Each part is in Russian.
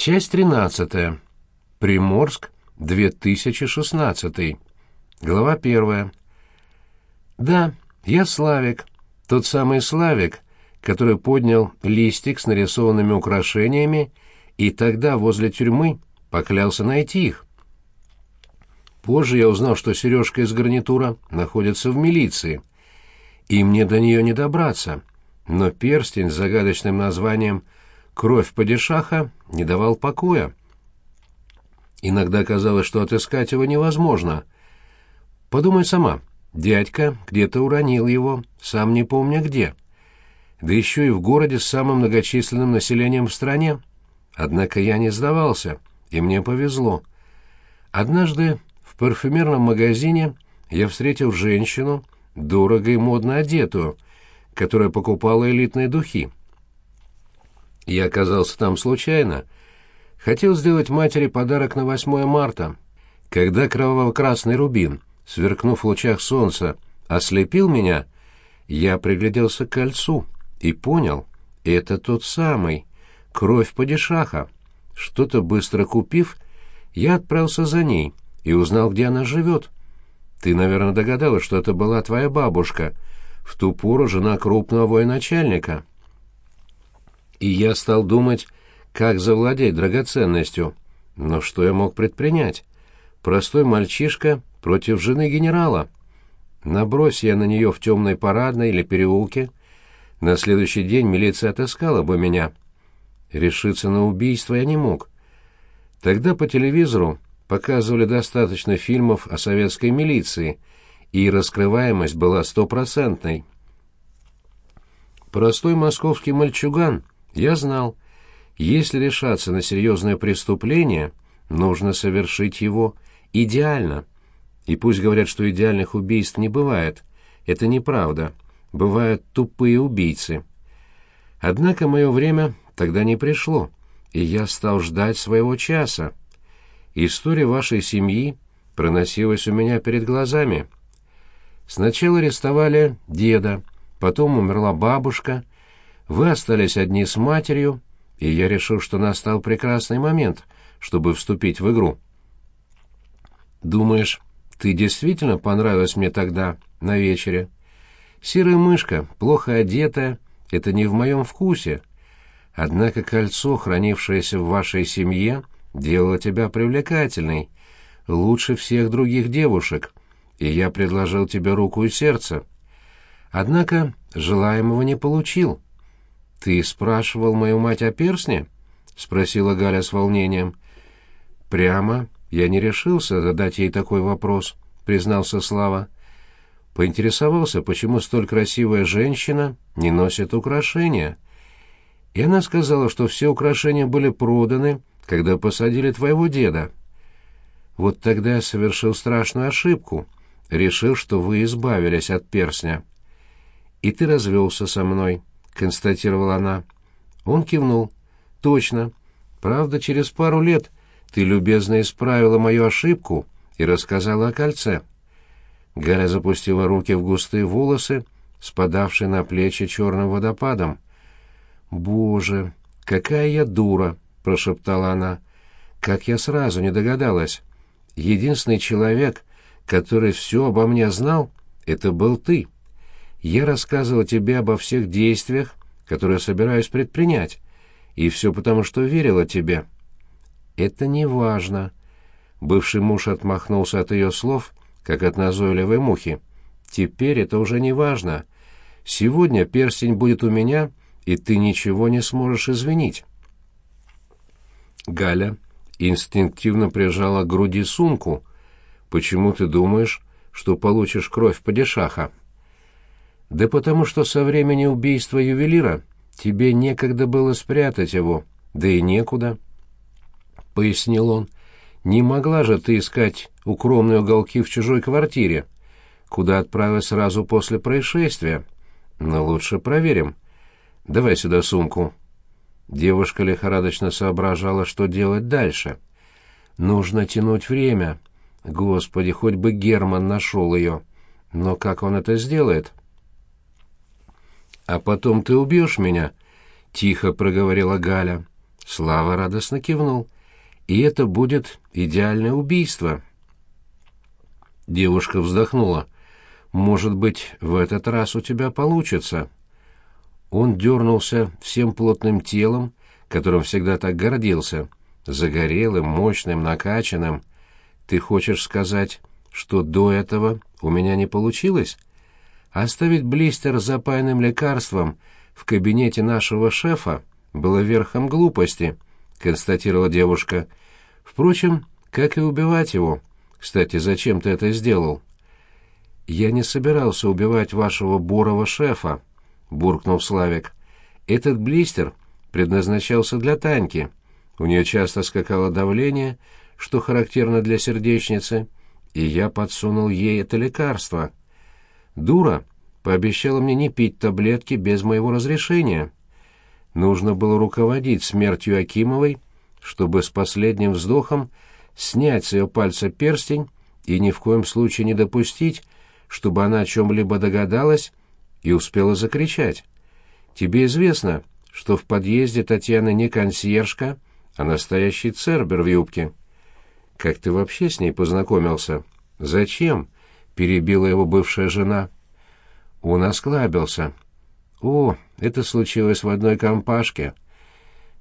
Часть 13. Приморск, 2016. Глава 1. Да, я Славик, тот самый Славик, который поднял листик с нарисованными украшениями и тогда возле тюрьмы поклялся найти их. Позже я узнал, что сережка из гарнитура находится в милиции, и мне до нее не добраться, но перстень с загадочным названием «Кровь падишаха» не давал покоя. Иногда казалось, что отыскать его невозможно. Подумай сама, дядька где-то уронил его, сам не помня где. Да еще и в городе с самым многочисленным населением в стране. Однако я не сдавался, и мне повезло. Однажды в парфюмерном магазине я встретил женщину, дорого и модно одетую, которая покупала элитные духи. Я оказался там случайно. Хотел сделать матери подарок на 8 марта. Когда кроваво-красный рубин, сверкнув в лучах солнца, ослепил меня, я пригляделся к кольцу и понял, это тот самый, кровь падишаха. Что-то быстро купив, я отправился за ней и узнал, где она живет. Ты, наверное, догадалась, что это была твоя бабушка, в ту пору жена крупного военачальника и я стал думать, как завладеть драгоценностью. Но что я мог предпринять? Простой мальчишка против жены генерала. Набрось я на нее в темной парадной или переулке. На следующий день милиция отыскала бы меня. Решиться на убийство я не мог. Тогда по телевизору показывали достаточно фильмов о советской милиции, и раскрываемость была стопроцентной. Простой московский мальчуган я знал, если решаться на серьезное преступление, нужно совершить его идеально. И пусть говорят, что идеальных убийств не бывает, это неправда, бывают тупые убийцы. Однако мое время тогда не пришло, и я стал ждать своего часа. История вашей семьи проносилась у меня перед глазами. Сначала арестовали деда, потом умерла бабушка, вы остались одни с матерью, и я решил, что настал прекрасный момент, чтобы вступить в игру. Думаешь, ты действительно понравилась мне тогда, на вечере? Серая мышка, плохо одетая, это не в моем вкусе. Однако кольцо, хранившееся в вашей семье, делало тебя привлекательной, лучше всех других девушек, и я предложил тебе руку и сердце. Однако желаемого не получил. «Ты спрашивал мою мать о персне?» — спросила Галя с волнением. «Прямо я не решился задать ей такой вопрос», — признался Слава. Поинтересовался, почему столь красивая женщина не носит украшения. И она сказала, что все украшения были проданы, когда посадили твоего деда. Вот тогда я совершил страшную ошибку, решил, что вы избавились от персня. И ты развелся со мной». — констатировала она. Он кивнул. «Точно. Правда, через пару лет ты любезно исправила мою ошибку и рассказала о кольце». Галя запустила руки в густые волосы, спадавшие на плечи черным водопадом. «Боже, какая я дура!» — прошептала она. «Как я сразу не догадалась! Единственный человек, который все обо мне знал, это был ты!» Я рассказывал тебе обо всех действиях, которые собираюсь предпринять, и все потому, что верила тебе». «Это не важно». Бывший муж отмахнулся от ее слов, как от назойливой мухи. «Теперь это уже не важно. Сегодня перстень будет у меня, и ты ничего не сможешь извинить». Галя инстинктивно прижала к груди сумку. «Почему ты думаешь, что получишь кровь падишаха?» Да потому что со времени убийства ювелира тебе некогда было спрятать его, да и некуда. Пояснил он. Не могла же ты искать укромные уголки в чужой квартире, куда отправилась сразу после происшествия. Но лучше проверим. Давай сюда сумку. Девушка лихорадочно соображала, что делать дальше. Нужно тянуть время. Господи, хоть бы Герман нашел ее. Но как он это сделает? «А потом ты убьешь меня?» — тихо проговорила Галя. Слава радостно кивнул. «И это будет идеальное убийство». Девушка вздохнула. «Может быть, в этот раз у тебя получится». Он дернулся всем плотным телом, которым всегда так гордился, загорелым, мощным, накачанным. «Ты хочешь сказать, что до этого у меня не получилось?» Оставить блистер с запаянным лекарством в кабинете нашего шефа было верхом глупости, констатировала девушка. Впрочем, как и убивать его. Кстати, зачем ты это сделал? Я не собирался убивать вашего борова шефа, буркнул Славик. Этот блистер предназначался для Таньки. У нее часто скакало давление, что характерно для сердечницы, и я подсунул ей это лекарство. Дура пообещала мне не пить таблетки без моего разрешения. Нужно было руководить смертью Акимовой, чтобы с последним вздохом снять с ее пальца перстень и ни в коем случае не допустить, чтобы она о чем-либо догадалась и успела закричать. Тебе известно, что в подъезде Татьяны не консьержка, а настоящий цербер в юбке. Как ты вообще с ней познакомился? Зачем? Перебила его бывшая жена. Он осклабился. О, это случилось в одной компашке.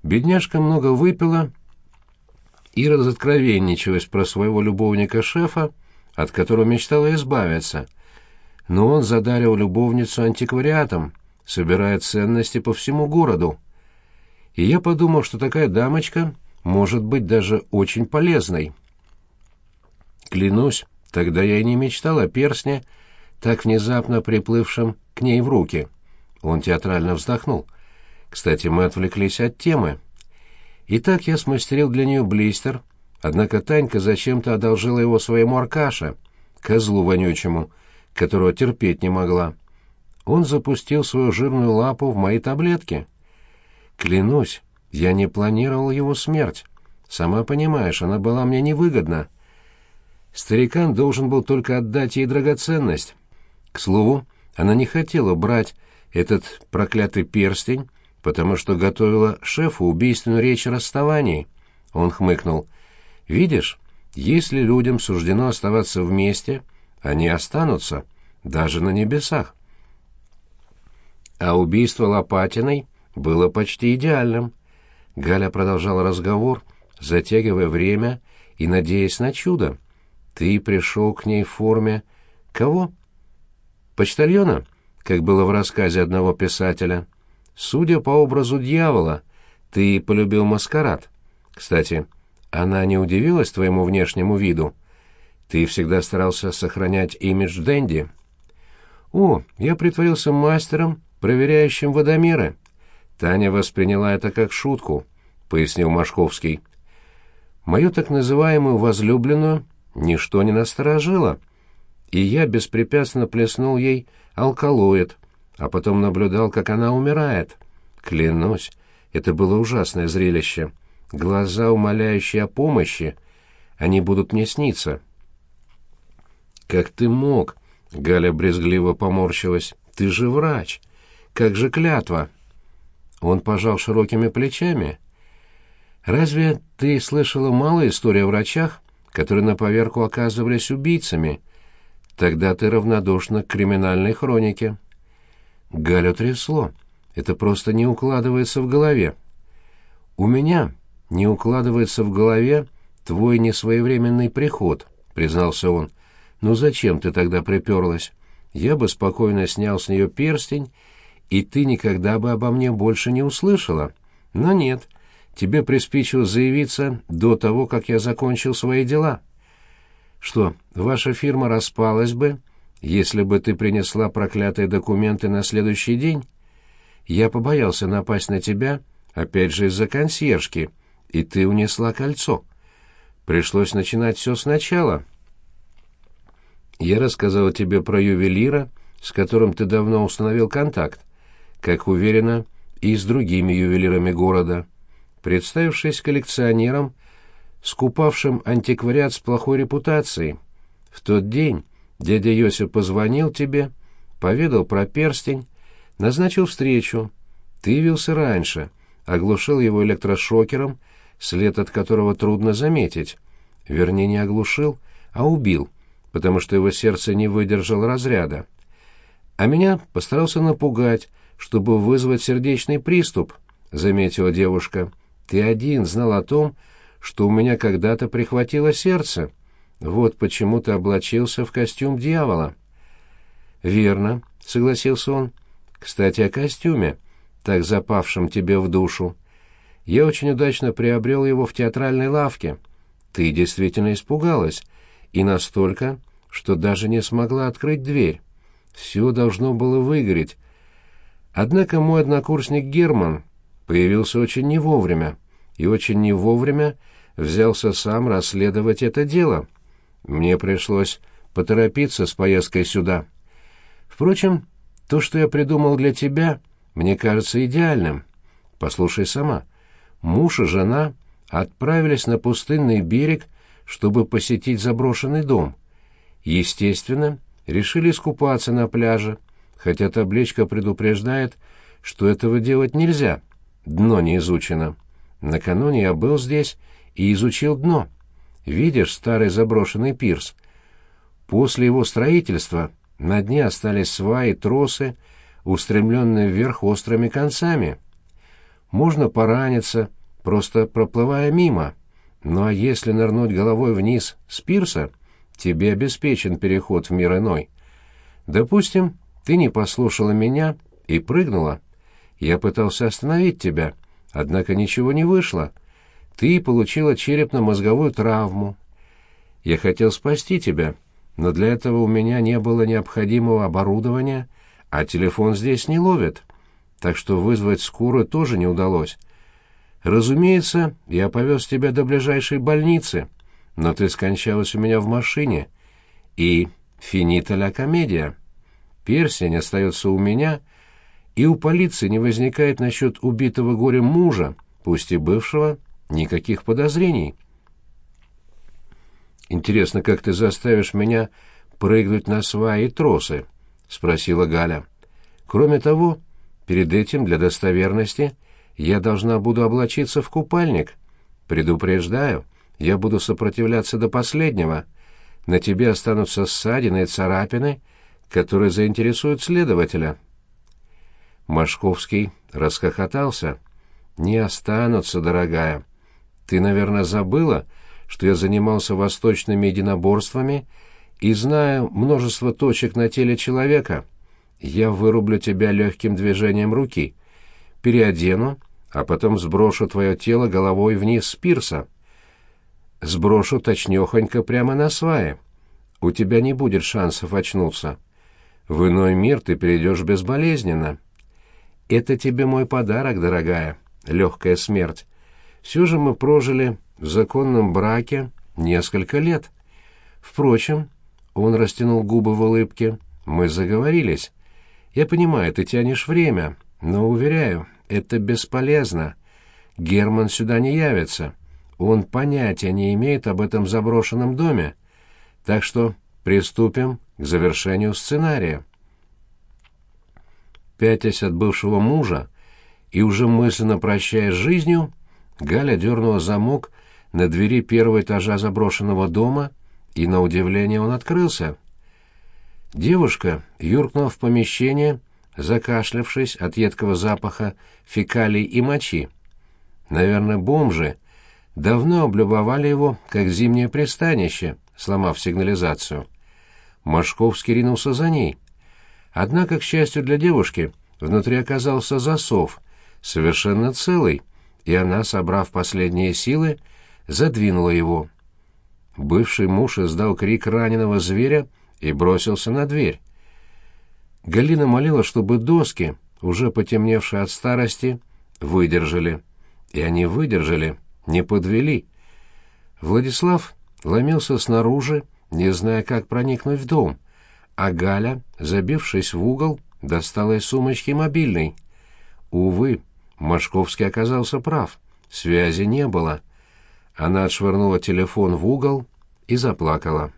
Бедняжка много выпила и разоткровенничалась про своего любовника-шефа, от которого мечтала избавиться. Но он задарил любовницу антиквариатом, собирая ценности по всему городу. И я подумал, что такая дамочка может быть даже очень полезной. Клянусь, тогда я и не мечтал о перстне, так внезапно приплывшем к ней в руки. Он театрально вздохнул. Кстати, мы отвлеклись от темы. Итак, я смастерил для нее блистер, однако Танька зачем-то одолжила его своему Аркаше, козлу вонючему, которого терпеть не могла. Он запустил свою жирную лапу в мои таблетки. Клянусь, я не планировал его смерть. Сама понимаешь, она была мне невыгодна. Старикан должен был только отдать ей драгоценность. К слову, она не хотела брать этот проклятый перстень, потому что готовила шефу убийственную речь о расставании. Он хмыкнул. «Видишь, если людям суждено оставаться вместе, они останутся, даже на небесах». А убийство Лопатиной было почти идеальным. Галя продолжала разговор, затягивая время и надеясь на чудо. «Ты пришел к ней в форме...» «Кого?» «Почтальона?» как было в рассказе одного писателя. Судя по образу дьявола, ты полюбил маскарад. Кстати, она не удивилась твоему внешнему виду. Ты всегда старался сохранять имидж Дэнди. О, я притворился мастером, проверяющим водомеры. Таня восприняла это как шутку, пояснил Машковский. Мою так называемую возлюбленную ничто не насторожило, и я беспрепятственно плеснул ей алкалоид, а потом наблюдал, как она умирает. Клянусь, это было ужасное зрелище. Глаза, умоляющие о помощи, они будут мне сниться. «Как ты мог?» — Галя брезгливо поморщилась. «Ты же врач! Как же клятва?» Он пожал широкими плечами. «Разве ты слышала мало историй о врачах, которые на поверку оказывались убийцами?» Тогда ты равнодушна к криминальной хронике. Галю трясло. Это просто не укладывается в голове. У меня не укладывается в голове твой несвоевременный приход, признался он. Ну зачем ты тогда приперлась? Я бы спокойно снял с нее перстень, и ты никогда бы обо мне больше не услышала. Но нет, тебе приспичило заявиться до того, как я закончил свои дела. Что, ваша фирма распалась бы, если бы ты принесла проклятые документы на следующий день? Я побоялся напасть на тебя, опять же из-за консьержки, и ты унесла кольцо. Пришлось начинать все сначала. Я рассказал тебе про ювелира, с которым ты давно установил контакт, как уверена, и с другими ювелирами города. Представившись коллекционером, скупавшим антиквариат с плохой репутацией. В тот день дядя Йосиф позвонил тебе, поведал про перстень, назначил встречу. Ты явился раньше, оглушил его электрошокером, след от которого трудно заметить. Вернее, не оглушил, а убил, потому что его сердце не выдержало разряда. А меня постарался напугать, чтобы вызвать сердечный приступ, — заметила девушка. Ты один знал о том, что у меня когда-то прихватило сердце. Вот почему ты облачился в костюм дьявола. Верно, согласился он. Кстати, о костюме, так запавшем тебе в душу. Я очень удачно приобрел его в театральной лавке. Ты действительно испугалась, и настолько, что даже не смогла открыть дверь. Все должно было выгореть. Однако мой однокурсник Герман появился очень не вовремя, и очень не вовремя взялся сам расследовать это дело. Мне пришлось поторопиться с поездкой сюда. Впрочем, то, что я придумал для тебя, мне кажется идеальным. Послушай сама. Муж и жена отправились на пустынный берег, чтобы посетить заброшенный дом. Естественно, решили искупаться на пляже, хотя табличка предупреждает, что этого делать нельзя. Дно не изучено. Накануне я был здесь и изучил дно. Видишь старый заброшенный пирс? После его строительства на дне остались сваи, тросы, устремленные вверх острыми концами. Можно пораниться, просто проплывая мимо. Ну а если нырнуть головой вниз с пирса, тебе обеспечен переход в мир иной. Допустим, ты не послушала меня и прыгнула. Я пытался остановить тебя, однако ничего не вышло. Ты получила черепно-мозговую травму. Я хотел спасти тебя, но для этого у меня не было необходимого оборудования, а телефон здесь не ловит, так что вызвать скорую тоже не удалось. Разумеется, я повез тебя до ближайшей больницы, но ты скончалась у меня в машине. И финита ля комедия. Персень остается у меня — и у полиции не возникает насчет убитого горем мужа, пусть и бывшего, никаких подозрений. «Интересно, как ты заставишь меня прыгнуть на сваи и тросы?» — спросила Галя. «Кроме того, перед этим, для достоверности, я должна буду облачиться в купальник. Предупреждаю, я буду сопротивляться до последнего. На тебе останутся ссадины и царапины, которые заинтересуют следователя». Машковский расхохотался. «Не останутся, дорогая. Ты, наверное, забыла, что я занимался восточными единоборствами и знаю множество точек на теле человека. Я вырублю тебя легким движением руки, переодену, а потом сброшу твое тело головой вниз с пирса. Сброшу точнёхонько прямо на свае. У тебя не будет шансов очнуться. В иной мир ты перейдешь безболезненно». Это тебе мой подарок, дорогая, легкая смерть. Все же мы прожили в законном браке несколько лет. Впрочем, он растянул губы в улыбке, мы заговорились. Я понимаю, ты тянешь время, но, уверяю, это бесполезно. Герман сюда не явится. Он понятия не имеет об этом заброшенном доме. Так что приступим к завершению сценария пятясь от бывшего мужа и уже мысленно прощаясь с жизнью, Галя дернула замок на двери первого этажа заброшенного дома, и, на удивление, он открылся. Девушка юркнула в помещение, закашлявшись от едкого запаха фекалий и мочи. Наверное, бомжи давно облюбовали его, как зимнее пристанище, сломав сигнализацию. Машковский ринулся за ней — Однако, к счастью для девушки, внутри оказался засов, совершенно целый, и она, собрав последние силы, задвинула его. Бывший муж издал крик раненого зверя и бросился на дверь. Галина молила, чтобы доски, уже потемневшие от старости, выдержали. И они выдержали, не подвели. Владислав ломился снаружи, не зная, как проникнуть в дом — а Галя, забившись в угол, достала из сумочки мобильный. Увы, Машковский оказался прав, связи не было. Она отшвырнула телефон в угол и заплакала.